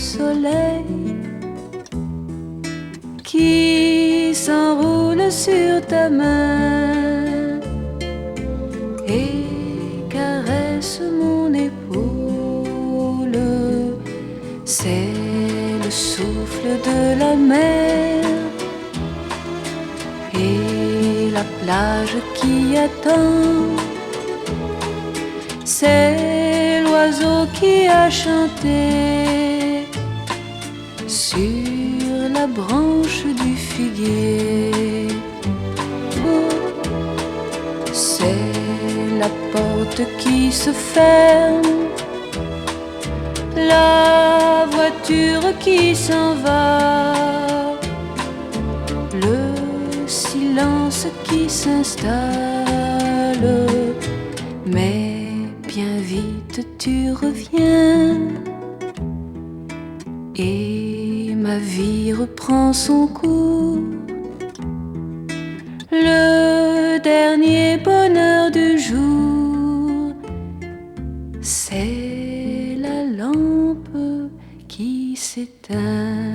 soleil qui s'enroule sur ta main et caresse mon épaule. C'est le souffle de la mer et la plage qui attend. C'est qui a chanté sur la branche du figuier. C'est la porte qui se ferme, la voiture qui s'en va, le silence qui s'installe. Tu reviens et ma vie reprend son cours. Le dernier bonheur du jour, c'est la lampe qui s'éteint.